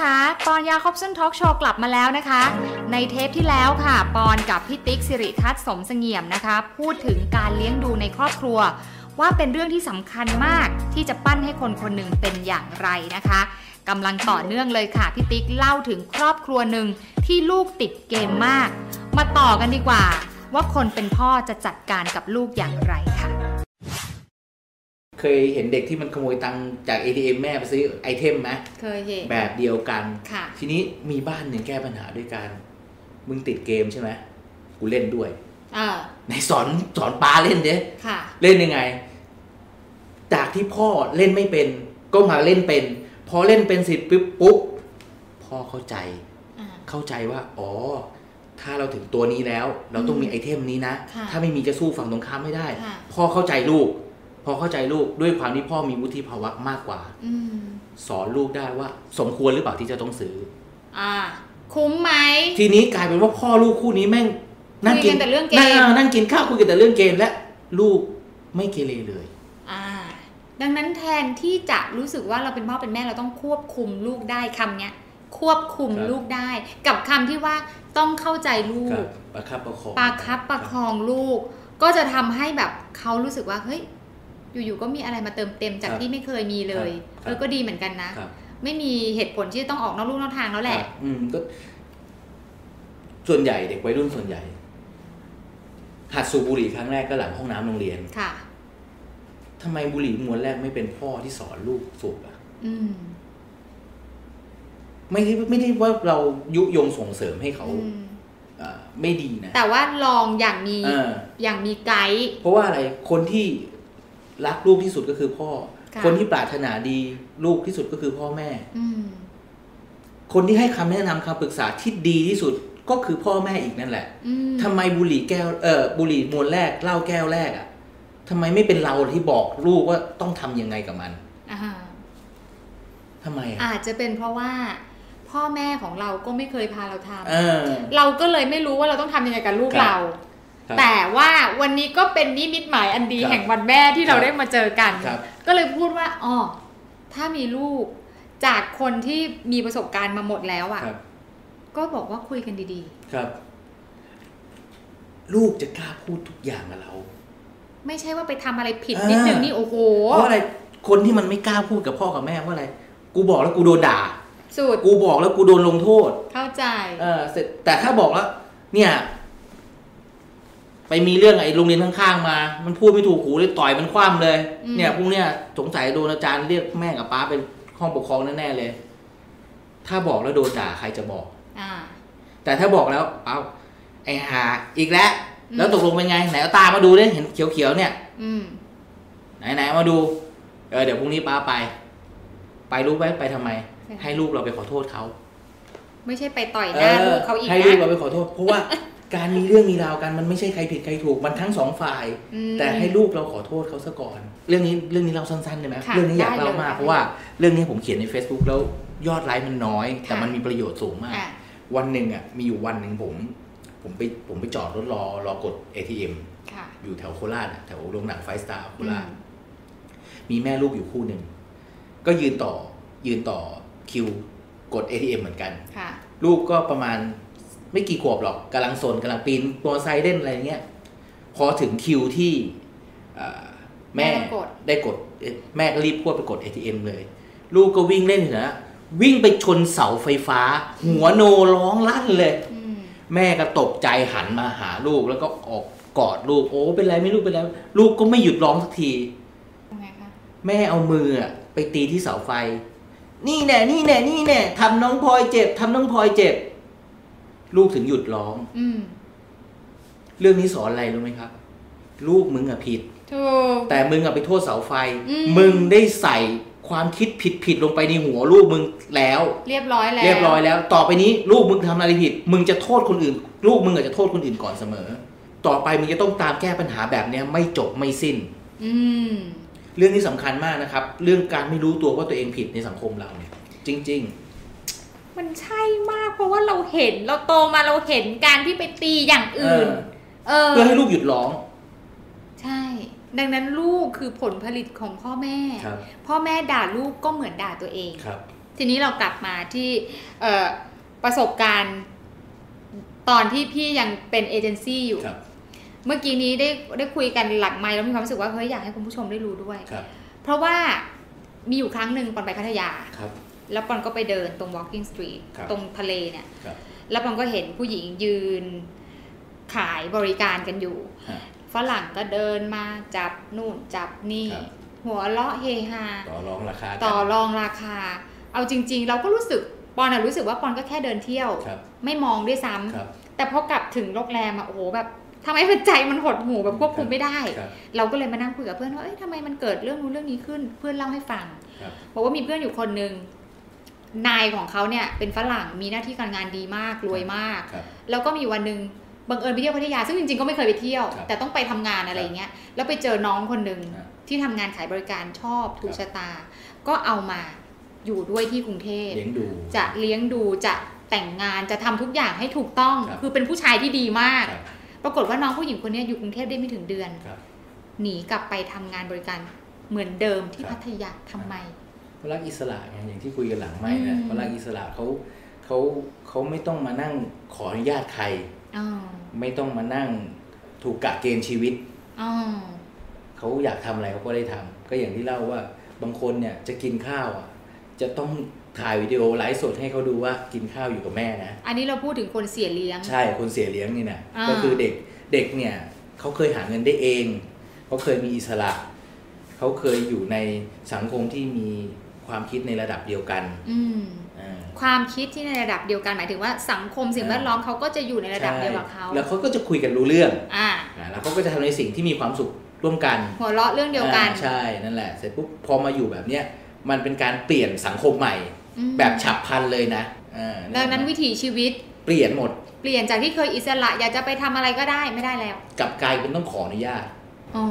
คะปอนยาคอบสันทอล์กโชว์กลับมาแล้วนะคะ ในเทปที่แล้วค่ะ ปอนกับพี่ติ๊กสิริทัศน์สมเสงี่ยมนะคะ พูดถึงการเลี้ยงดูในครอบครัว ว่าเป็นเรื่องที่สำคัญมากที่จะปั้นให้คนคนหนึ่งเป็นอย่างไรนะคะกำลังต่อเนื่องเลยค่ะพี่ติ๊กเล่าถึงครอบครัวหนึ่งที่ลูกติดเกมมาก มาต่อกันดีกว่า ว่าคนเป็นพ่อจะจัดการกับลูกอย่างไรค่ะ ยเห็นเด็กที่มันขโมยตังค์จาก ATM แม่ไปซื้อไอเทมไหมเคยเห็นแบบเดียวกันค่ะทีนี้มีบ้านหนึ่งแก้ปัญหาด้วยการมึงติดเกมใช่ไหมกูเล่นด้วยเออไหนสอนสอนปลาเล่นเด้ค่ะเล่นยังไง จากที่พ่อเล่นไม่เป็น ก็มาเล่นเป็น พอเล่นเป็นเสร็จปุ๊บปุ๊บพ่อเข้าใจอ่าเข้าใจว่า อ๋อ ถ้าเราถึงตัวนี้แล้ว เราต้องมีไอเทมนี้นะค่ะถ้าไม่มีจะสู้ฝั่งตรงข้ามไม่ได้ค่ะพ่อเข้าใจลูก พอเข้าใจลูกด้วยความที่พ่อมีวุฒิภาวะมากกว่าอืมสอนลูกได้ว่า สมควรหรือเปล่าที่จะต้องซื้อ อ่า คุ้มไหมทีนี้กลายเป็นว่าพ่อลูกคู่นี้แม่งคุยกันแต่เรื่องเกมนั่งนั่งกินข้าวคุยกันแต่เรื่องเกมและลูกไม่เกเรเลย อ่า ดังนั้นแทนที่จะรู้สึกว่าเราเป็นพ่อเป็นแม่เราต้องควบคุมลูกได้คำเนี้ยควบคุมครับลูกได้ กับคำที่ว่าต้องเข้าใจลูกประคับประคองปาคับประคองลูก ก็จะทำให้แบบเขารู้สึกว่าเฮ้ย อยู่ๆก็มีอะไรมาเติมเต็มจากที่ไม่เคยมีเลยเออก็ดีเหมือนกันนะครับไม่มีเหตุผลที่จะต้องออกนอกลูกนอกทางแล้วแหละครับอืมก็ ส่วนใหญ่เด็กวัยรุ่นส่วนใหญ่ หัดสูบบุหรี่ครั้งแรกก็หลังห้องน้ำโรงเรียนค่ะทำไมบุหรี่มวนแรกไม่เป็นพ่อที่สอนลูกสูบอะ อืมไม่ได้ไม่ได้ว่าเรายุยงส่งเสริมให้เขาอืมอ่าไม่ดีนะ แต่ว่าลองอย่างมีเอออย่างมีไกด์เพราะว่าอะไรคนที่ รักลูกที่สุดก็คือพ่อค่ะคนที่ปรารถนาดีลูกที่สุดก็คือพ่อแม่อืมคนที่ให้คำแนะนำคำปรึกษาที่ดีที่สุดก็คือพ่อแม่อีกนั่นแหละอืมทำไมบุหรี่แก้วเออบุหรี่มวลแรกเหล้าแก้วแรกอะ่ะทำไมไม่เป็นเราที่บอกลูกว่าต้องทำยังไงกับมันอ่าทำไมอะอาจจะเป็นเพราะว่า พ่อแม่ของเราก็ไม่เคยพาเราทำเออเราก็เลยไม่รู้ว่าเราต้องทำยังไงกับลูกครับเราครับ แต่ว่าวันนี้ก็เป็นนิมิตหมายอันดีครับแห่งวันแม่ที่เราครับได้มาเจอกันครับก็เลยพูดว่าอ๋อถ้ามีลูกจากคนที่มีประสบการณ์มาหมดแล้วอะ่ะครับก็บอกว่าคุยกันดีครับ ลูกจะกล้าพูดทุกอย่างกับเราๆไม่ใช่ว่าไปทำอะไรผิดอ่านินิดนึงนี่โอ้โหเพราะอะไรคนที่มันไม่กล้าพูดกับพ่อกับแม่เพราะอะไร กูบอกแล้วกูโดนด่าสุดกูบอกแล้วกูโดนลงโทษ เข้าใจ เออเสร็จแต่ถ้าบอกแล้วเนี่ย ไปมีเรื่องไอ้โรงเรียนข้างๆมา มันพูดไม่ถูกหูเลยต่อยมันคว่ำเลย อืม เนี่ยพวกเนี้ยสงสัยโดนอาจารย์เรียกแม่กับป้าเป็นห้องปกครองแน่ๆเลย ถ้าบอกแล้วโดนด่าใครจะบอก อ่า แต่ถ้าบอกแล้ว เอาไอ้หาอีกแล้ว อืม แล้วตกลงเป็นไง ไหนเอาตามาดูดิเห็นเขียวๆเนี่ย อืม ไหนไหนๆมาดู เออเดี๋ยวพรุ่งนี้ป้าไป ไปรู้ไหมไปทำไม ให้ลูกเราไปขอโทษเขา ไม่ใช่ไปต่อยหน้าลูกเขาอีกให้ลูกนะ เราไปขอโทษ เพราะว่า การมีเรื่องมีราวกันมันไม่ใช่ใครผิดใครถูกมันทั้งสองฝ่ายอืมแต่ให้ลูกเราขอโทษเขาซะก่อน เรื่องนี้เรื่องนี้เราสั้นๆได้ไหมค่ะเรื่องนี้อยากได้เล่าเลยมากได้เพราะว่าเรื่องนี้ผมเขียนใน Facebook แล้วยอดไลค์มันน้อย แต่ค่ะมันมีประโยชน์สูงมากอะวันหนึ่งอะมีอยู่วันหนึ่งผม ผมไปผมไปจอดรถรอรอกด ATM ค่ะอยู่แถวโคราชอะแถวโรงหนังไฟสตาร์โคราชอืมมีแม่ลูกอยู่คู่หนึ่งก็ยืนต่อยืนต่อคิวกด ATM เหมือนกันค่ะลูกก็ประมาณ ไม่กี่ขวบหรอกกำลังสนกำลังปีนมอเตอร์ไซค์เล่นอะไรเงี้ย พอถึงคิวที่เอ่อแม่แม่ต้องกดได้กดเอ๊ะแม่ก็รีบพวดไปกด ATM เลย ลูกก็วิ่งเล่นอยู่นะวิ่งไปชนเสาไฟฟ้า หัวโนร้องลั่นเลยอืมแม่ก็ตกใจหันมาหาลูกแล้วก็ออกกอดลูกโอ้เป็นไรไม่ลูกเป็นไรลูกก็ไม่หยุดร้องสักทียังไงคะแม่เอามืออะไปตีที่เสาไฟ นี่แน่นี่แน่นี่แน่ทำน้องพลอยเจ็บทำน้องพลอยเจ็บ ลูกถึงหยุดร้อง อืมเรื่องนี้สอนอะไรรู้ไหมครับ ลูกมึงอะผิด ถูก แต่มึงอะไปโทษเสาไฟ อืม มึงได้ใส่ความคิดผิดผิดๆลงไปในหัวลูกมึงแล้ว เรียบร้อยแล้วเรียบร้อยแล้ว ต่อไปนี้ลูกมึงทำอะไรผิด มึงจะโทษคนอื่น ลูกมึงอาจจะโทษคนอื่นก่อนเสมอ ต่อไปมึงจะต้องตามแก้ปัญหาแบบเนี้ยไม่จบไม่สิ้น อืม เรื่องนี้สำคัญมากนะครับ เรื่องการไม่รู้ตัวว่าตัวเองผิดในสังคมเราเนี่ยจริง มันใช่มาก เพราะว่าเราเห็นเราโตมาเราเห็นการที่ไปตีอย่างๆอื่นเอเอออเพื่อให้ลูกหยุดร้อง ใช่ ดังนั้นลูกคือผลผลิตของพ่อแม่ครับพ่อแม่ด่าลูกก็เหมือนด่าตัวเองครับ ทีนี้เรากลับมาที่เอ่อประสบการณ์ตอนที่พี่ยังเป็นเอเจนซี่อยู่ครับเมื่อกี้นี้ได้ได้คุยกันหลังไมค์แล้วมีความรู้สึกว่าเฮ้ยอยากให้คุณผู้ชมได้รู้ด้วยครับเพราะว่ามีอยู่ครั้งหนึ่งปอนไปพัทยาครับ แล้วปอนก็ไปเดินตรง walking street ครับตรงทะเลเนี่ยครับแล้วปอนก็เห็นผู้หญิงยืนขายบริการกันอยู่ฮะฝรั่งก็เดินมาจับนู่นจับนี่ครับหัวเราะเฮฮาต่อรองราคากันต่อรองราคา เอาจริง ๆ เราก็รู้สึกปอนอะรู้สึกว่าปอนก็แค่เดินเที่ยวครับไม่มองด้วยซ้ำครับแต่พอกลับถึงโรงแรมอะโอ้โหแบบทำไมเป็นใจมันหดหูแบบควบคุมไม่ได้ครับเราก็เลยมานั่งคุยกับเพื่อนว่าเอ้ยทำไมมันเกิดเรื่องนู้นเรื่องนี้ขึ้น เพื่อนเล่าให้ฟังครับบอกว่ามีเพื่อนอยู่คนหนึ่ง นายของเขาเนี่ยเป็นฝรั่งมีหน้าที่การงานดีมากรวยมากครับแล้วก็มีวันหนึ่งบังเอิญไปเที่ยวพัทยาซึ่งจริงๆก็ไม่เคยไปเที่ยวครับแต่ต้องไปทำงานอะไรอย่างเงี้ยแล้วไปเจอน้องคนหนึ่งครับที่ทำงานขายบริการชอบถูคกรับชะตา ก็เอามาอยู่ด้วยที่กรุงเทพเลี้ยงดูจะเลี้ยงดูจะแต่งงานจะทำทุกอย่างให้ถูกต้องครับคือเป็นผู้ชายที่ดีมากครับปรากฏว่าน้องผู้หญิงคนนี้อยู่กรุงเทพได้ไม่ถึงเดือนครับหนีกลับไปทำงานบริการเหมือนเดิมที่ครับพัทยาทำไม เขารักอิสระไงอย่างที่คุยกันหลังไม่อืนะมเขารักอิสระเขาเขาเขาไม่ต้องมานั่งขออนุญาตใครอ๋อไม่ต้องมานั่งถูกกะเกณฑ์ชีวิตอ๋อเขาอยากทำอะไรเขาก็ได้ทำก็อย่างที่เล่าว่าบางคนเนี่ยจะกินข้าวอะ จะต้องถ่ายวิดีโอไลฟ์สดให้เขาดูว่ากินข้าวอยู่กับแม่นะ อันนี้เราพูดถึงคนเสียเลี้ยง ใช่คนเสียเลี้ยงนี่นะอ่าก็คือเด็กเด็กเนี่ยเขาเคยหาเงินได้เองเขาเคยมีอิสระเขาเคยอยู่ในสังคมที่มี ความคิดในระดับเดียวกันอืมอ่าความคิดที่ในระดับเดียวกันหมายถึงว่าสังคมสิ่งแวดล้อมเขาก็จะอยู่ในระดับเดียวกับเขาใช่แล้วเขาก็จะคุยกันรู้เรื่องอ่าอ่าแล้วเขาก็จะทำในสิ่งที่มีความสุขร่วมกันหัวเราะเรื่องเดียวกันอ่าใช่นั่นแหละเสร็จปุ๊บพอมาอยู่แบบเนี้ยมันเป็นการเปลี่ยนสังคมใหม่อืมแบบฉับพลันเลยนะอ่าดังนั้นวิถีชีวิตเปลี่ยนหมด เปลี่ยนจากที่เคยอิสระอยากจะไปทำอะไรก็ได้ไม่ได้แล้วกลับกลายเป็นต้องขออนุญาตอ๋อ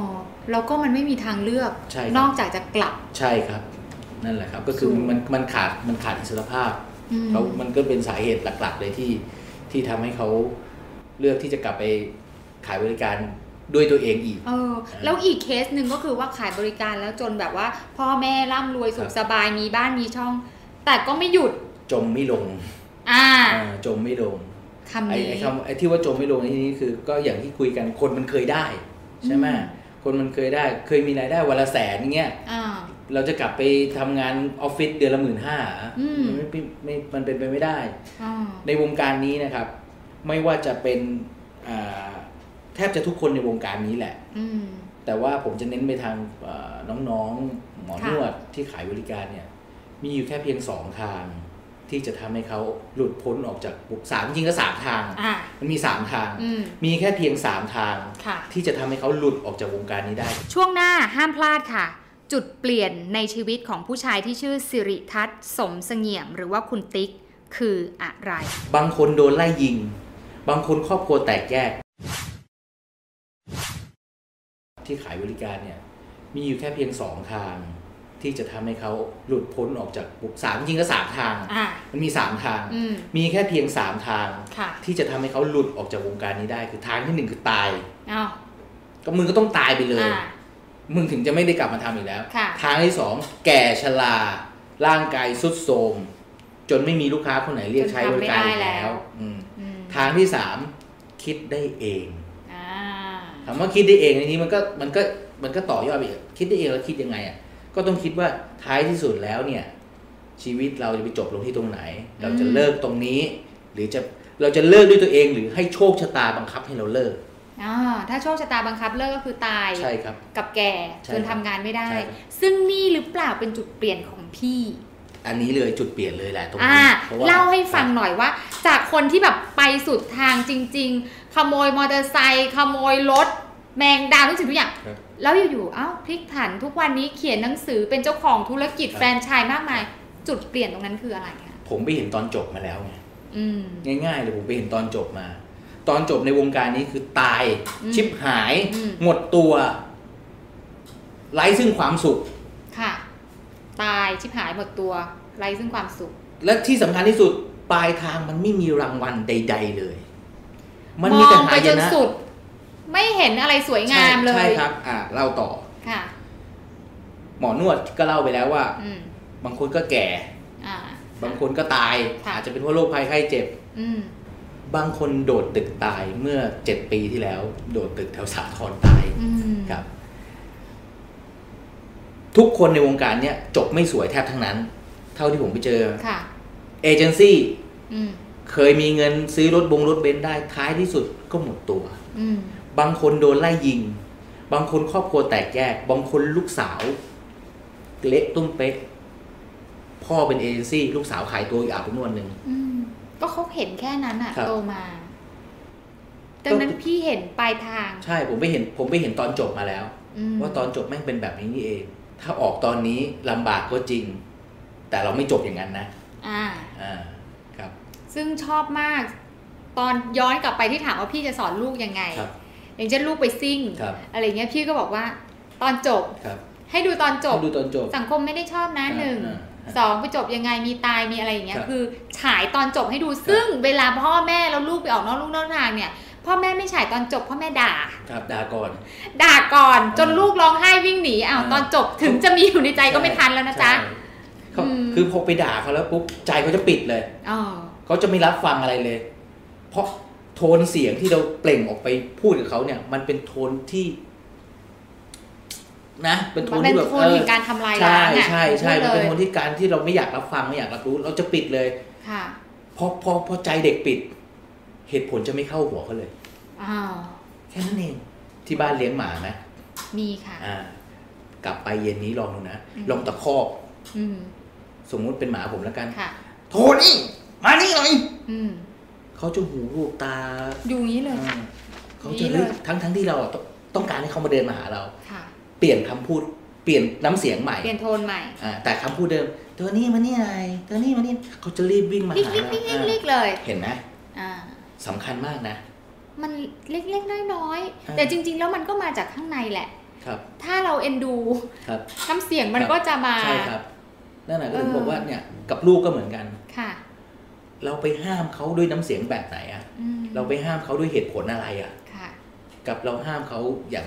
แล้วก็มันไม่มีทางเลือกใช่ครับนอกจากจะกลับใช่ครับ นั่นแหละครับ ก็คือสู่มันมันขาดมันขาดอิสรภาพอืมเขามันก็เป็นสาเหตุหลัก ๆ เลยที่ที่ทำให้เขาเลือกที่จะกลับไปขายบริการด้วยตัวเองอีกเออแล้วอีกเคสหนึ่งก็คือว่าขายบริการแล้วจนแบบว่า พ่อแม่ร่ำรวยสุขครับสบายมีบ้านมีช่อง แต่ก็ไม่หยุดจมไม่ลง อ่าอ่าจมไม่ลงคำไอ้นี้ไอ้คำไอ้ที่ว่าจมไม่ลงในที่นี้คือ ก็อย่างที่คุยกันคนมันเคยได้ ใช่ไหมอืมคนมันเคยได้ เคยมีรายได้วันละแสนเงี้ยอ่า เราจะกลับไปทำงานออฟฟิศเดือนละหมื่นห้าอืมมันไม่ไม่มันเป็นไปไม่ได้อ่าในวงการนี้นะครับ ไม่ว่าจะเป็นอ่าแทบจะทุกคนในวงการนี้แหละอืมแต่ว่าผมจะเน้นไปทางเอ่อน้องๆ หมอนค่ะวดที่ขายบริการเนี่ย มีอยู่แค่เพียงสองทาง ที่จะทำให้เขาหลุดพ้นออกจากบุกสามจริงก็สามทางอ่ามันมีสามทางอืมมีแค่เพียงสามทางค่ะที่จะทำให้เขาหลุดออกจากวงการนี้ได้ ช่วงหน้าห้ามพลาดค่ะ จุดเปลี่ยนในชีวิตของผู้ชายที่ชื่อสิริทัศน์สมเสงี่ยม หรือว่าคุณติ๊กคืออะไร บางคนโดนไล่ยิง บางคนครอบครัวแตกแยก ที่ขายบริการเนี่ย มีอยู่แค่เพียงสองทาง ที่จะทำให้เขาหลุดพ้นออกจากบุกสามจริงก็สามทางอ่ามันมีสามทางอืมมีแค่เพียงสามทางค่ะที่จะทำให้เขาหลุดออกจากวงการนี้ได้ คือทางที่หนึ่งคือตายเอาก็มึงก็ต้องตายไปเลยอ่า มึงถึงจะไม่ได้กลับมาทำอีกแล้วค่ะทางที่สองแก่ชราร่างกายสุดโทรมจนไม่มีลูกค้าคนไหนเรียกใช้บริการอีกแล้วอืมอืมทางที่สามคิดได้เองอ่าถามว่าคิดได้เองในนี้มันก็มันก็มันก็ต่อยอดไปอีกคิดได้เองแล้วคิดยังไงอะก็ต้องคิดว่าท้ายที่สุดแล้วเนี่ย ชีวิตเราจะไปจบลงที่ตรงไหน เราจะเลิกตรงนี้ หรือจะเราจะเลิกด้วยตัวเองหรือให้โชคชะตาบังคับให้เราเลิก อ่าถ้าโชคชะตาบังคับเลิกก็คือตายใช่ครับ กับแก่ใช่จนครัทำบงานไม่ได้ใช่ครับซึ่งนี่หรือเปล่าเป็นจุดเปลี่ยนของพี่ อันนี้เลยจุดเปลี่ยนเลยแหละตรงอ่านี้พระว่เล่าให้ฟังหน่อยว่า จากคนที่แบบไปสุดทางจริง ๆ ขโมยมอเตอร์ไซค์ขโมยรถแมงดาทุกสิ่งทุกอย่างครับแล้วอยู่ๆเอ้าพลิกผันทุกวันนี้เขียนหนังสือเป็นเจ้าของธุรกิจครับแฟรนไชายมากมาย จุดเปลี่ยนตรงนั้นคืออะไรคะผมไปเห็นตอนจบมาแล้วไงอืมง่ายๆเลยผมไปเห็นตอนจบมา ตอนจบในวงการนี้คือตายอืมชิบหายอืมหมดตัว ไร้ซึ่งความสุข ค่ะ ตายชิบหายหมดตัว ไร้ซึ่งความสุข และที่สำคัญที่สุดปลายทางมันไม่มีรางวัลใด ๆ เลย มันมมีแต่องหาไปยจนนะสุด ไม่เห็นอะไรสวยงามเลใช่ยใช่ครับ อ่าเล่าต่อ ค่ะ หมอนวดก็เล่าไปแล้วว่าอืมบางคนก็แก่อ่าบางคนก็ตายค่ะอาจจะเป็นเพราะโรคภัยไข้เจ็บ อืม บางคนโดดตึกตายเมื่อเจ็ดปีที่แล้ว โดดตึกแถวสาทรตายอืมครับ ทุกคนในวงการเนี้ยจบไม่สวยแทบทั้งนั้น เท่าที่ผมไปเจอค่ะเอเจนซี่อืมเคยมีเงินซื้อรถบงรถเบนซ์ได้ท้ายที่สุดก็หมดตัวอืมบางคนโดนไล่ยิง บางคนครอบครัวแตกแยก บางคนลูกสาว เละตุ้มเป๊ะ พ่อเป็นเอเจนซี่ ลูกสาวขายตัวอีกอาบนวดหนึ่งอืม ก็เขาเห็นแค่นั้นอะครับโตมาดังนั้นพี่เห็นปลายทาง ใช่ผมไปเห็นผมไปเห็นตอนจบมาแล้วอืมว่าตอนจบแม่งเป็นแบบนี้นี่เอง ถ้าออกตอนนี้ลำบากก็จริง แต่เราไม่จบอย่างนั้นนะ อ่าอ่าครับ ซึ่งชอบมาก ตอนย้อนกลับไปที่ถามว่าพี่จะสอนลูกยังไงครับอย่างเช่นลูกไปซิ่งครับอะไรเงี้ยพี่ก็บอกว่าตอนจบครับให้ดูตอนจบดูตอนจบสังคมไม่ได้ชอบนะอ่าหนึ่งอ่า สองไปจบยังไงมีตายมีอะไรอย่างเงี้ยครับคือฉายตอนจบให้ดูซึ่งเวลาพ่อแม่แล้วลูกไปออกนอกลูกนอกทางเนี่ยพ่อแม่ไม่ฉายตอนจบพ่อแม่ด่า ครับดาก่อน ด่าก่อนอ่าจนลูกร้องไห้วิ่งหนีอ้าวอ่าตอนจบถึงจะมีอยู่ในใจก็ไม่ทันแล้วนะจ๊ะใช่เขาอืมคือพอไปด่าเขาแล้วปุ๊บใจเขาจะปิดเลยอ๋อเขาจะไม่รับฟังอะไรเลย เพราะโทนเสียงที่เราเปล่งออกไปพูดกับเขาเนี่ย มันเป็นโทนที่ นะเป็นโทมันนเป็นที่แบบโทนแห่งการทำลายใช่ล้างอะใช่ใช่พูมันดเป็นเลยโทนที่การที่เราไม่อยากรับฟังไม่อยากรับรู้ เราจะปิดเลยค่ะพอพอพอใจเด็กปิด เหตุผลจะไม่เข้าหัวเขาเลยอ้าวแค่นั้นเองที่บ้านเลี้ยงหมานะมีค่ะอ่ากลับไปเย็นนี้ลองดูนะอืมลองตะคอกอืมสมมุติเป็นหมาผมแล้วกันค่ะโทนี่มานี่หน่อยอืมเขาจะหูรูปตาดูงี้เลยอ่าเขานี่จะเลยเฮ้ยทั้งทั้งที่เราอะต้องต้องการให้เขามาเดินมาหาเราค่ะ เปลี่ยนคำพูดเปลี่ยนน้ำเสียงใหม่เปลี่ยนโทนใหม่อ่าแต่คำพูดเดิม ตัวนี้มานี่ไงตัวนี้มานี่เขาจะรีบวิ่งมาลิกหาลิกเราลิกลิกอ่าลิกเลยเห็นไหมอ่าสำคัญมากนะ มันเล็กๆน้อยอ่าๆแต่จริง ๆ แล้วมันก็มาจากข้างในแหละครับ ถ้าเราเอ็นดูครับน้ำเสียงมันครับก็จะมาใช่ครับนั่นแหละก็ถึงเออบอกว่าเนี่ยกับลูกก็เหมือนกันค่ะ เราไปห้ามเขาด้วยน้ำเสียงแบบไหนอะอืมเราไปห้ามเขาด้วยเหตุผลอะไรอะค่ะกับเราห้ามเขาอย่าง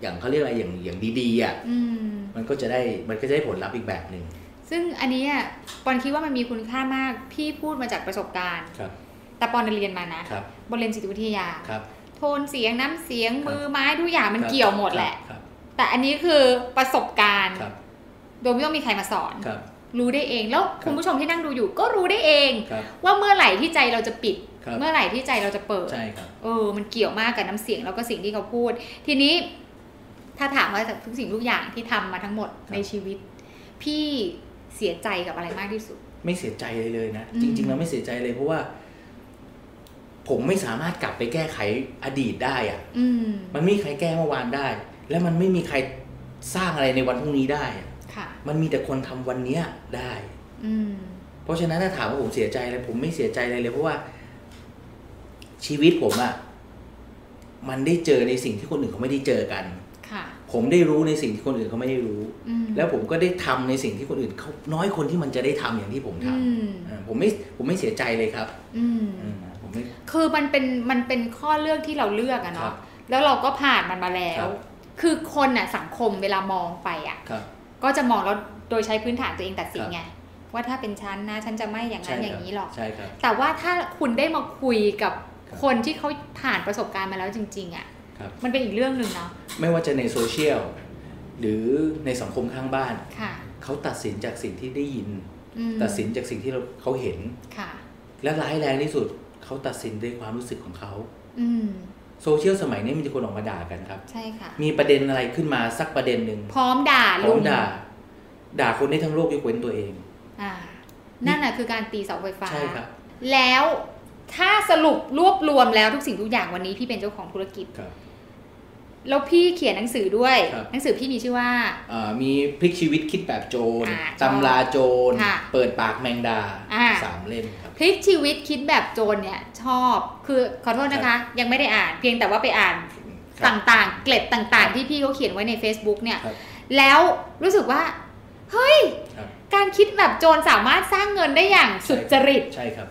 อย่างเขาเรียกอะไรอย่างอย่างดีๆอะอืมมันก็จะได้มันก็จะได้ผลลัพธ์อีกแบบหนึ่งซึ่งอันนี้อะปอนคิดว่ามันมีคุณค่ามากพี่พูดมาจากประสบการณ์ครับ แต่ปอนเรียนมานะครับบนเรียนจิตวิทยาครับ โทนเสียงน้ำเสียงครับมือไม้ทุกอย่างมันครับเกี่ยวหมดแหละครับแต่อันนี้คือประสบการณ์ครับโดยไม่ต้องมีใครมาสอนครับรู้ได้เองแล้วคุณผู้ชมที่นั่งดูอยู่ก็รู้ได้เองครับว่าเมื่อไหร่ที่ใจเราจะปิดครับเมื่อไหร่ที่ใจเราจะเปิดใช่ครับเออมันเกี่ยวมากกับน้ำเสียงแล้วก็สิ่งที่เขาพูด ทีนี้ ถ้าถามว่าจากทุกสิ่งทุกอย่างที่ทำมาทั้งหมดครับในชีวิต พี่เสียใจกับอะไรมากที่สุด ไม่เสียใจเลยเลยนะอืมจริงๆเราไม่เสียใจเลยเพราะว่า ผมไม่สามารถกลับไปแก้ไขอดีตได้อะอืมมันไม่มีใครแก้เมื่อวานได้ และมันไม่มีใครสร้างอะไรในวันพรุ่งนี้ได้อะค่ะมันมีแต่คนทำวันเนี้ยได้ อืมเพราะฉะนั้นถ้าถามว่าผมเสียใจอะไรผมไม่เสียใจเลยเลย เพราะว่า ชีวิตผมอะมันได้เจอในสิ่งที่คนอื่นเขาไม่ได้เจอกันค่ะ ผมได้รู้ในสิ่งที่คนอื่นเขาไม่ได้รู้อืมแล้วผมก็ได้ทำในสิ่งที่คนอื่นเขาน้อยคนที่มันจะได้ทำอย่างที่ผมทอืมำอ่าผมไม่ผมไม่เสียใจเลยครับอืมอืมผมไม่คือมันเป็นมันเป็นข้อเลือกที่เราเลือกอะครัเนาะบแล้วเราก็ผ่านมันมาแล้ครัวบคือคนอะสังคมเวลามองไปอะครับก็จะมองแล้วโดยใช้พื้นฐานตัวเองตัดสินครับไงว่าถ้าเป็นฉันนะฉันจะไม่อย่างนั้นใช่อย่าครับงนี้หรอกใช่ครับแต่ว่าถ้าคุณได้มาคุยกับครับคนที่เขาผ่านประสบการณ์มาแล้วจริง ๆอะครับ มันเป็นอีกเรื่องหนึ่งเนาะไม่ว่าจะในโซเชียลหรือในสังคมข้างบ้านค่ะเขาตัดสินจากสิ่งที่ได้ยินอืมตัดสินจากสิ่งที่เราเขาเห็นค่ะและร้ายแรงที่สุดเขาตัดสินด้วยความรู้สึกของเขาอืมโซเชียลสมัยนี้มีแต่คนออกมาด่ากันครับ ใช่ค่ะ มีประเด็นอะไรขึ้นมาสักประเด็นหนึ่งพร้อมด่าพร้ลุอมงด่า ด่าคนได้ทั้งโลกยกเว้นตัวเองอ่านั่นน่ะคือการตีเสาไฟฟ้าใช่ครับ แล้วถ้าสรุปรวบรวมแล้วทุกสิ่งทุกอย่างวันนี้พี่เป็นเจ้าของธุรกิจครับ แล้วพี่เขียนหนังสือด้วยครับหนังสือพี่มีชื่อว่าอ่า มีพลิกชีวิตคิดแบบโจรอ่าตำราโจรค่ะเปิดปากแมงดาอ่าสามเล่มครับพลิกชีวิตคิดแบบโจรเนี่ยชอบคือขอโทษนะคะ ยังไม่ได้อ่าน เพียงแต่ว่าไปอ่านครับต่างๆ เกล็ดต่างครับๆที่พี่เขาเขียนไว้ใน Facebook เนี่ยครับแล้วรู้สึกว่า เฮ้ยครับการคิดแบบโจรสามารถสร้างเงินได้อย่างสุจริตใช่ครับ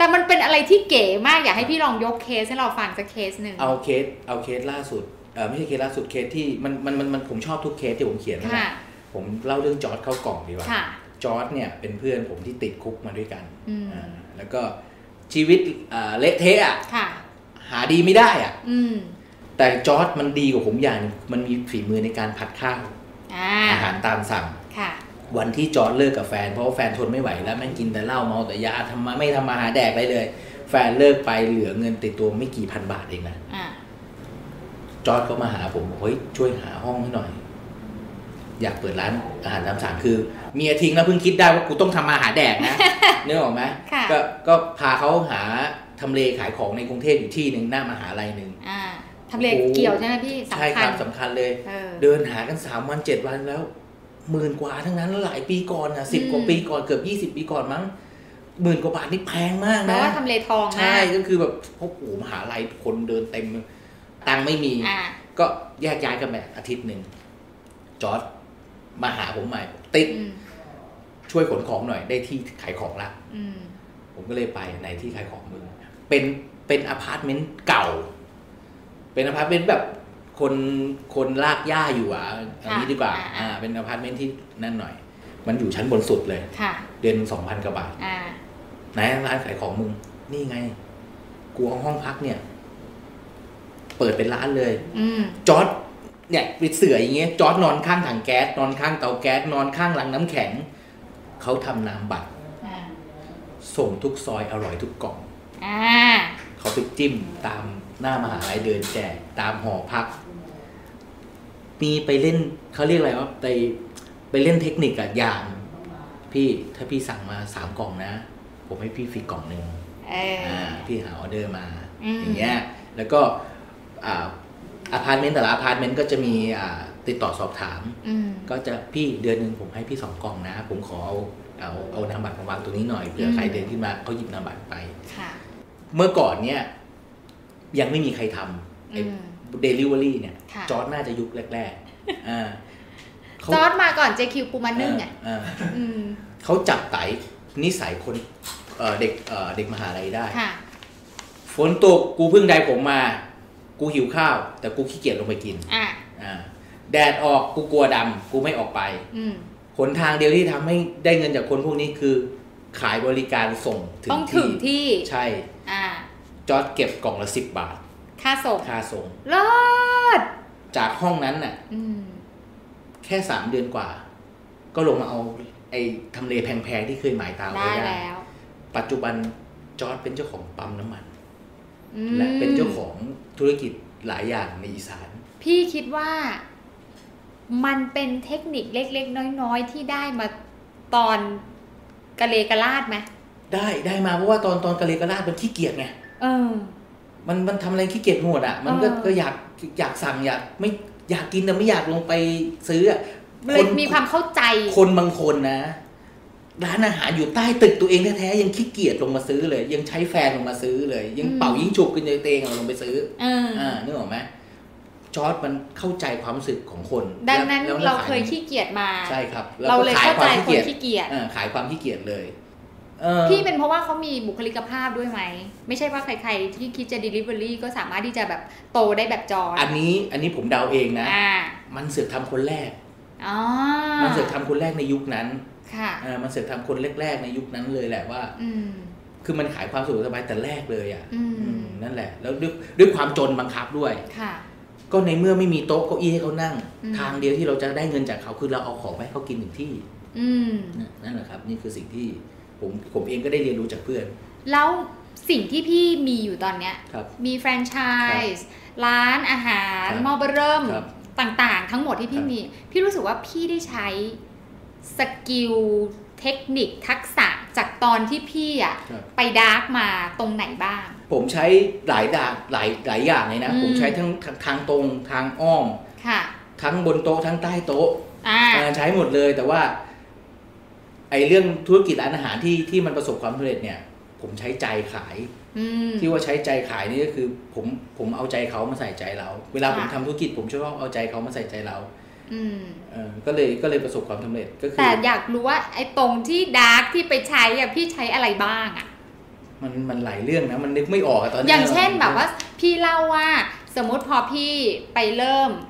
แต่มันเป็นอะไรที่เก๋มากอยากให้พี่ลองยกเคสให้เราฟังสักเคสหนึ่งเอาเคสเอาเคสล่าสุดเออไม่ใช่เคสล่าสุดเคสที่มันมันมันมันผมชอบทุกเคสที่ผมเขียนนั่นแหค่ะละผมเล่าเรื่องจอร์ดเข้ากล่องดีกว่าค่ะจอร์ดเนี่ยเป็นเพื่อนผมที่ติดคุกมาด้วยกันอืมอ่าแล้วก็ชีวิตอ่าเละเทะอะค่ะหาดีไม่ได้อะอืมแต่จอร์ดมันดีกว่าผมอย่างหนึ่งมันมีฝีมือในการผัดข้าวอ่าอาหารตามสั่งค่ะ วันที่จอร์ดเลิกกับแฟน เพราะว่าแฟนทนไม่ไหวแล้วแม่งกินแต่เหล้าเมาแต่ยาทำมาไม่ทำมาหาแดกไปเลย แฟนเลิกไปเหลือเงินติดตัวไม่กี่พันบาทเองนะอ่าจอร์ดก็มาหาผมบอกเฮ้ยช่วยหาห้องให้หน่อย อยากเปิดร้านอาหารตามสั่งคือ เมียทิ้งแล้วเพิ่งคิดได้ว่ากูต้องทำมาหาแดกนะ นึกออกไหมค่ะ ก็ก็พาเขาหาทำเลขายของในกรุงเทพอยู่ที่หนึ่งหน้ามหาลัยหนึ่ง อ่าทำเลโอ้โห เกี่ยวใช่ไหมพี่ใช่สำคคัรัญบสำคัญเลย เออ เดินหากันสามวันเจ็ดวันแล้ว หมื่นกว่าทั้งนั้นแล้วหลายปีก่อนนะสิบอืมกว่าปีก่อนเกือบยี่สิบปีก่อนมั้งหมื่นกว่าบาทนี่แพงมากเพราะนะว่าทำเลทองมากใช่ก็คือแบบโอ้โหมหาลัยคนเดินเต็ม ตังค์ไม่มีอ่าก็แยกย้ายกันไปอาทิตย์หนึ่งจอร์ดมาหาผมใหม่ติดอืมช่วยขนของหน่อยได้ที่ขายของละอืมผมก็เลยไปในที่ขายของมึงเป็นเป็นอพาร์ตเมนต์เก่า เป็นอพาร์ตเมนต์แบบ คนคนรากหญ้าอยู่อะเอันนี้ดีกว่าอ่าเป็นอพาร์ตเมนต์ที่นั่นหน่อย มันอยู่ชั้นบนสุดเลยค่ะเดือนสองพันกว่าบาทอ่าไหนร้านขายของมึง นี่ไงกูเอาห้องพักเนี่ย เปิดเป็นร้านเลยอืมจอร์ดเนี่ยเป็นเสืออย่างเงี้ยจอร์ดนอนข้างถังแก๊สนอนข้างเตาแก๊สนอนข้างรังน้ำแข็งเขาทำนามบัตรอ่าส่งทุกซอยอร่อยทุกกล่องอ่าเขาไปจิ้มตามหน้ามหาลัยเดินแจกตามหอพัก มีไปเล่นเขาเรียกอะไรว่าไปไปเล่นเทคนิคอะอย่าง พี่ถ้าพี่สั่งมาสามกล่องนะ ผมให้พี่ฟรีกล่องหนึ่งเอออ่าพี่หาออเดอร์มาอืม อย่างเงี้ยแล้วก็อ่าอพาร์ตเมนต์แต่ละอพาร์ตเมนต์ก็จะมีอ่าติดต่อสอบถาม อืม ก็จะพี่เดือนหนึ่งผมให้พี่สองกล่องนะ ผมขอเอาเอาเอานามบัตรมาวางตรงนี้หน่อยเผื่ออืมใครเดินขึ้นมาเขาหยิบนามบัตรไป ค่ะ เมื่อก่อนเนี่ยยังไม่มีใครทำไอ้อืม เดลิเวอรี่เนี่ยค่ะจอร์ดน่าจะยุคแรกๆอ่าเขาจอร์ดมาก่อน JQ ปูมานึ่งอะอ่าอืมเขาจับไตนิสัยคนเอ่อเด็กเอ่อเด็กมหาลัยได้ค่ะฝนตกกูเพิ่งได้ผมมา กูหิวข้าว แต่กูขี้เกียจลงไปกินอะอ่าแดดออกกูกลัวดำกูไม่ออกไปอืมหนทางเดียวที่ทำให้ได้เงินจากคนพวกนี้คือ ขายบริการส่งถึต้องถึงที่ใช่อ่าจอร์ดเก็บกล่องละสิบบาท ค่าส่งค่าส่งเลิศจากห้องนั้นน่ะอืมแค่สามเดือนกว่า ก็ลงมาเอา ไอ้ทำเลแพงๆที่เคยหมายตาได้ไว้ได้แล้ว ปัจจุบันจอร์ดเป็นเจ้าของปั๊มน้ำมันอืมและเป็นเจ้าของธุรกิจหลายอย่างในอีสาน พี่คิดว่ามันเป็นเทคนิคเล็ก ๆ น้อย ๆ ที่ได้มาตอนกะเลกะลาดไหมได้ได้มาเพราะว่าตอนตอนกะเลกะลาดมันขี้เกียจไงเออ มันมันทำอะไรขี้เกียจหมดอะ มันก็เออก็อยากอยากสั่งอยากไม่อยากกินแต่ไม่อยากลงไปซื้ออะเลยมีความเข้าใจ คนบางคนนะ ร้านอาหารอยู่ใต้ตึกตัวเองแท้ๆยังขี้เกียจลงมาซื้อเลย ยังใช้แฟนลงมาซื้อเลย ยังอืมเป่ายิงฉุบกันในเตงเอาลงไปซื้อเออออ่านึกออกไหมจอร์ดมันเข้าใจความรู้สึกของคน ดังนั้นแล้วแล้วเราขเคยขี้เกียจมา ใช่ครับ เราเลยเข้าใจคนยจขี้เกียจอ่าขายความขี้เกียจเลยเออ พี่เป็นเพราะว่าเขามีบุคลิกภาพด้วยไหม ไม่ใช่ว่าใครๆที่คิดจะ Delivery ก็สามารถที่จะแบบโตได้แบบจอร์อันนี้อันนี้ผมเดาเองนะอ่ามันเสือกทำคนแรกอ๋อมันเสือกทำคนแรกในยุคนั้นค่ะอ่ามันเสือกทำคนแรกๆในยุคนั้นเลยแหละว่าอืมคือมันขายความสะดวกสบายแต่แรกเลยอะอืมอืมนั่นแหละ แล้วด้วยด้วยความจนบังคับด้วยค่ะ ก็ในเมื่อไม่มีโต๊ะเก้าอี้ให้เขานั่งอืมทางเดียวที่เราจะได้เงินจากเขาคือเราเอาของไปให้เขากินถึงที่อืมนั่นแหละครับ นี่คือสิ่งที่ ผมผมเองก็ได้เรียนรู้จากเพื่อน แล้วสิ่งที่พี่มีอยู่ตอนเนี้ยครับมีแฟรนไชส์ร้านอาหารครับมอเบอร์เริ่มครับต่างๆ ทั้งหมดที่พี่ครับมี พี่รู้สึกว่าพี่ได้ใช้ skill เทคนิคทักษะจากตอนที่พี่อะครับไป dark มาตรงไหนบ้าง ผมใช้หลายด่านหลายหลายอย่างเลยนะอืมผมใช้ทั้งทางทางตรงทางอ้อมค่ะทั้งบนโต๊ะทั้งใต้โต๊ะอ่าเอ่อใช้หมดเลยแต่ว่า ไอ้เรื่องธุรกิจร้านอาหารที่ที่มันประสบความสำเร็จเนี่ย ผมใช้ใจขายอืมที่ว่าใช้ใจขายนี่ก็คือผมผมเอาใจเขามาใส่ใจเรา เวลาผมค่ะทำธุรกิจผมชอบเอาใจเขามาใส่ใจเราอืมเออก็เลยก็เลยประสบความสำเร็จก็คือแต่อยากรู้ว่าไอ้ตรงที่ดาร์กที่ไปใช้อะพี่ใช้อะไรบ้างอะมันมันหลายเรื่องนะมันนึกไม่ออกอะตอนนี้อย่างเช่นแบบว่า พี่เล่าว่าสมมติพอพี่ไปเริ่มเอ่อ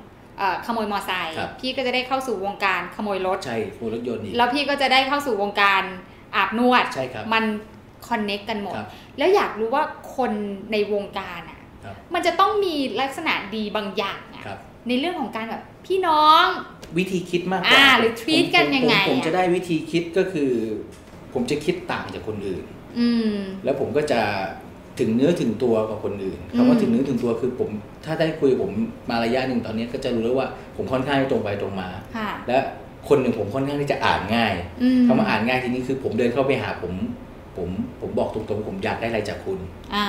ขโมยมอไซค์ครับพี่ก็จะได้เข้าสู่วงการขโมยรถใช่พวกรถยนต์อีกแล้วพี่ก็จะได้เข้าสู่วงการอาบนวดใช่ครับมันคอนเน็กกันหมดครับแล้วอยากรู้ว่าคนในวงการอะครับมันจะต้องมีลักษณะดีบางอย่างอะครับในเรื่องของการแบบพี่น้องวิธีคิดมากกว่าอ่าหรือ treat ผมกันยังไง ผมผมอะจะได้วิธีคิดก็คือ ผมจะคิดต่างจากคนอื่น อืมแล้วผมก็จะ ถึงเนื้อถึงตัวกับคนอื่นอืมคำว่าถึงเนื้อถึงตัวคือผม ถ้าได้คุยกับผมมาระยะหนึ่งตอนนี้ก็จะรู้แล้วว่าผมค่อนข้างตรงไปตรงมาค่ะและคนหนึ่งผมค่อนข้างที่จะอ่านง่ายอืมคำว่าอ่านง่ายทีนี้คือผมเดินเข้าไปหาผม ผมผมบอกตรงๆว่าผมอยากได้อะไรจากคุณอ่า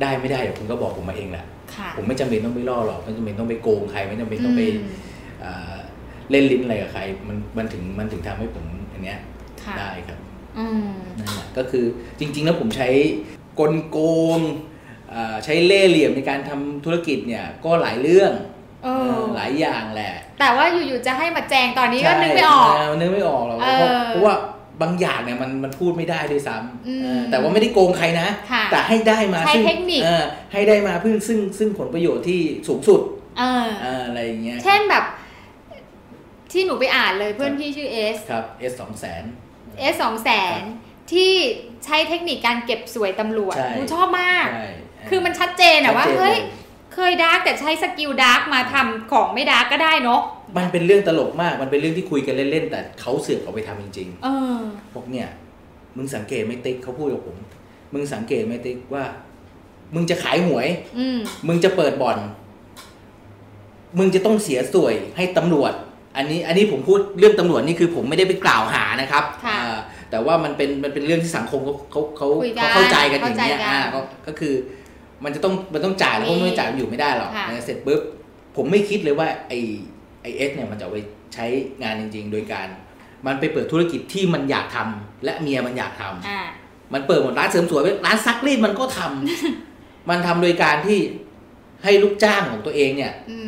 ได้ไม่ได้เดี๋ยวคุณก็บอกผมมาเองแหละค่ะผมไม่จำเป็นต้องไปล่อหรอกไม่จำเป็นต้องไปโกงใคร ไม่จำเป็นต้องไปอืมอ่าเล่นลิ้นอะไรกับใคร มันมันถึงมันถึงทำให้ผมอันเนี้ยค่ะได้ครับอืมนั่นแหละก็คือจริง ๆ แล้วผมใช้ กลโกงอ่าใช้เล่ห์เหลี่ยมในการทำธุรกิจเนี่ยก็หลายเรื่องเออเออหลายอย่างแหละ แต่ว่าอยู่ๆจะให้มาแจงตอนนี้ก็ใช่นึกไม่ออกเนึกไม่ออกหรอกเออเพราะเพราะว่าบางอย่างเนี่ยมันมันพูดไม่ได้ด้วยซ้อืมำเออแต่ว่าไม่ได้โกงใครนะค่ะแต่ให้ได้มาใช้ซึ่งเทคนิคออให้ได้มาเพื่อซึ่งซึ่งผลประโยชน์ที่สูงสุดเออเอออะไรอย่างเงี้ยเช่นแบบ ที่หนูไปอ่านเลยเพื่อนพี่ชื่อเอสครับ S สองแสนเอสสองแสน ที่ใช้เทคนิคการเก็บส่วยตำรวจใช่ หนูชอบมาก ใช่ คือมันชัดเจนอะว่าชัดจน เฮ้ยเคย dark แต่ใช้ skill dark มาทำของไม่ dark ก็ได้เนาะมันเป็นเรื่องตลกมาก มันเป็นเรื่องที่คุยกันเล่นๆ แต่เขาเสือกเอาไปทำจริงเออ ๆบอกเนี่ย มึงสังเกตไหมติ๊กเขาพูดกับผม มึงสังเกตไหม่ติ๊กว่า มึงจะขายหวย อืม มึงจะเปิดบ่อน มึงจะต้องเสียสวยให้ตำรวจ อันนี้ อันนี้ผมพูดเรื่องตำรวจนี่คือผมไม่ได้ไปกล่าวหานะครับค่ะ อ่า แต่ว่ามันเป็นมันเป็นเรื่องที่สังคมเขาเขาเขาคุยกันเขาเข้าใจกันอย่างเงี้ยเข้าใจกันอ่าก็ก็คือ มันจะต้องมันต้องจ่ายแล้วเพราะมีไม่จ่ายมันอยู่ไม่ได้หรอกค่ะนะเสร็จปุ๊บผมไม่คิดเลยว่าไอไอเอสเนี่ยมันจะเอาไปใช้งานจริง ๆ โดยการ มันไปเปิดธุรกิจที่มันอยากทำและเมียมันอยากทำอ่ามันเปิดหมดร้านเสริมสวยร้านซักรีดมันก็ทำมันทำโดยการที่ให้ลูกจ้างของตัวเองเนี่ยอื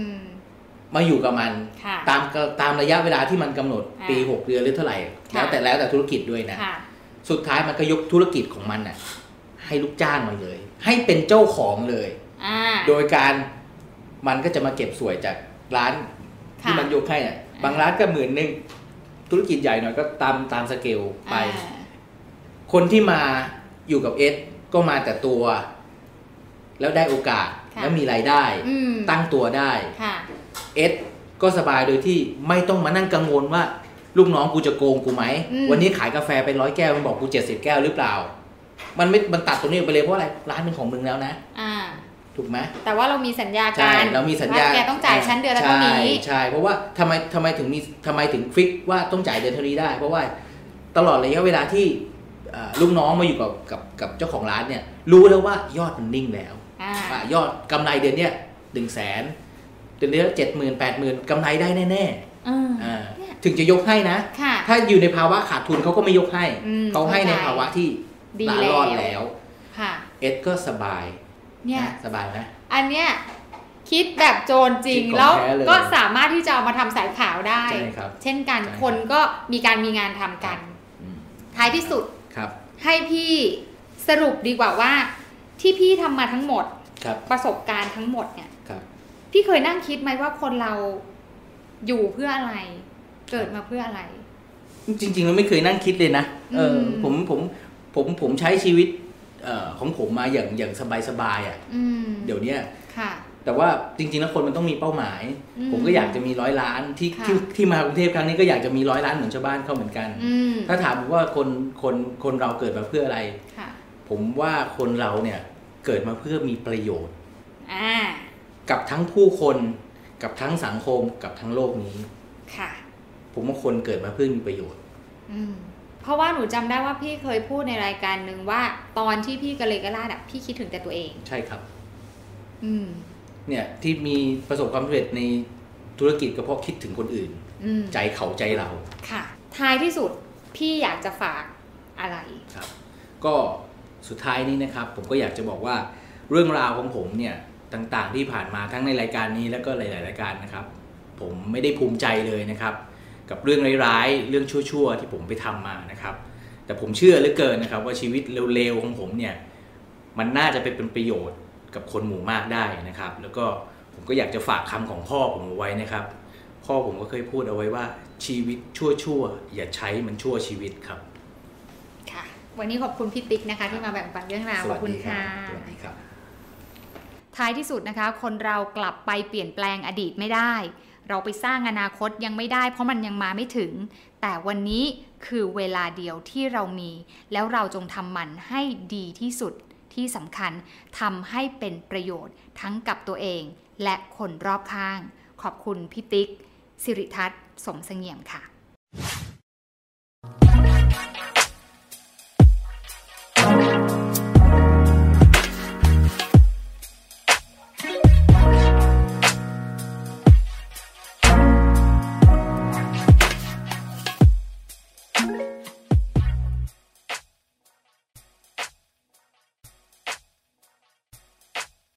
มมาอยู่กับมันค่ะตามตามระยะเวลาที่มันกำหนดอ่าปีหกเดือนหรือเท่าไหร่ค่ะแล้วแต่แล้วแต่ธุรกิจด้วยนะค่ะสุดท้ายมันก็ยกธุรกิจของมันน่ะ ให้ลูกจ้างมันเลย ให้เป็นเจ้าของเลยอ่าโดยการมันก็จะมาเก็บสวยจากร้านที่ค่ะมันยกให้น่ะบางร้านก็หมื่นหนึ่งธุรกิจใหญ่หน่อยก็ตามตามสเกลไปอ่าคนที่มาอยู่กับเอสก็มาแต่ตัว แล้วได้โอกาสค่ะแล้วมีรายได้อืมตั้งตัวได้ ค่ะเอสก็สบายโดยที่ไม่ต้องมานั่งกังวลว่า ลูกน้องกูจะโกงกูไหมอืมวันนี้ขายกาแฟไปร้อยแก้วมันบอกกูเจ็ดสิบแก้วหรือเปล่า มันไม่มันตัดตรงนี้ออกไปเลยเพราะอะไรร้านเป็นของมึงแล้วนะอ่าถูกไหมแต่ว่าเรามีสัญญาใช่การเรามีสัญญาว่าแกต้องจ่ายชั้นเดือนละเท่านี้ใช่ใช่เพราะว่าทำไมทำไมถึงมีทำไมถึงฟิกว่าต้องจ่ายเดือนเท่านี้ได้ เพราะว่าตลอดระยะเวลาที่อ่าลูกน้องมาอยู่กับกับกับเจ้าของร้านเนี่ยรู้แล้วว่ายอดมันนิ่งแล้วอ่าว่ายอดกำไรเดือนเนี้ยหนึ่งแสน เดือนนี้เจ็ดหมื่นแปดหมื่นกำไรได้แน่เออๆอ่าเนี่ยถึงจะยกให้นะค่ะถ้าอยู่ในภาวะขาดทุนเขาก็ไม่ยกให้อืมเขาให้ในเข้าใจภาวะที่ดีร้านแล้วรอดแล้วค่ะเอ็ดก็สบายเนี่ยะสบายไหมอันเนี้ยคิดแบบโจรจริงคิดของแล้วแท้เลยก็สามารถที่จะเอามาทำสายขาวได้ใช่ครับเช่นกันใช่ครับคนก็มีการมีงานทำกันอืมท้ายที่สุดครับ ให้พี่สรุปดีกว่าว่าที่พี่ทำมาทั้งหมดครับประสบการณ์ทั้งหมดเนี่ยครับ พี่เคยนั่งคิดไหมว่าคนเราอยู่เพื่ออะไร เกิดมาเพื่ออะไร จริงๆเราไม่เคยนั่งคิดเลยนะเอออมผมผมผมผมใช้ชีวิตเอ่อของผมมาอย่างอย่างสบายๆอะอืมเดี๋ยวเนี้ยค่ะ แต่ว่าจริง ๆ แล้วคนมันต้องมีเป้าหมายอืมผมก็อยากจะมีร้อยล้านที่ค่ะที่ที่มากรุงเทพครั้งนี้ก็อยากจะมีร้อยล้านเหมือนชาวบ้านเขาเหมือนกันอืมถ้าถามผมว่าคนคนคนเราเกิดมาเพื่ออะไรค่ะผมว่าคนเราเนี่ยเกิดมาเพื่อมีประโยชน์อ่า กับทั้งผู้คนกับทั้งสังคมกับทั้งโลกนี้ค่ะ ผมว่าคนเกิดมาเพื่อมีประโยชน์ อืมเพราะว่าหนูจำได้ว่าพี่เคยพูดในรายการหนึ่งว่า ตอนที่พี่กระเลกระลาดอะพี่คิดถึงแต่ตัวเอง ใช่ครับ อืม เนี่ยที่มีประสบความสำเร็จในธุรกิจก็เพราะคิดถึงคนอื่นอืมใจเขาใจเรา ค่ะ ท้ายที่สุดพี่อยากจะฝากอะไรครับ ก็สุดท้ายนี้นะครับ ผมก็อยากจะบอกว่าเรื่องราวของผมเนี่ย ต่างๆ ที่ผ่านมาทั้งในรายการนี้แล้วก็หลายๆรายการนะครับ ผมไม่ได้ภูมิใจเลยนะครับ กับเรื่องร้ายๆเรื่องชั่วๆ ที่ผมไปทำมานะครับ แต่ผมเชื่อเหลือเกินนะครับ ว่าชีวิตเร็วๆของผมเนี่ยมันน่าจะไปเป็นประโยชน์กับคนหมู่มากได้นะครับ แล้วก็ผมก็อยากจะฝากคำของพ่อผมเอาไว้นะครับ พ่อผมก็เคยพูดเอาไว้ว่าชีวิตชั่วชั่วๆอย่าใช้มันชั่วชีวิตครับค่ะวันนี้ขอบคุณพี่ติ๊กนะคะที่มาแบ่งปันเรื่องราวสขวัอบสคุณดีครัค่ะบสวัสดีครับ ท้ายที่สุดนะคะ คนเรากลับไปเปลี่ยนแปลงอดีตไม่ได้ เราไปสร้างอนาคตยังไม่ได้ เพราะมันยังมาไม่ถึง แต่วันนี้คือเวลาเดียวที่เรามี แล้วเราจงทำมันให้ดีที่สุดที่สำคัญทำให้เป็นประโยชน์ทั้งกับตัวเอง และคนรอบข้าง ขอบคุณพี่ติ๊กสิริทัศน์สมเสงี่ยมค่ะ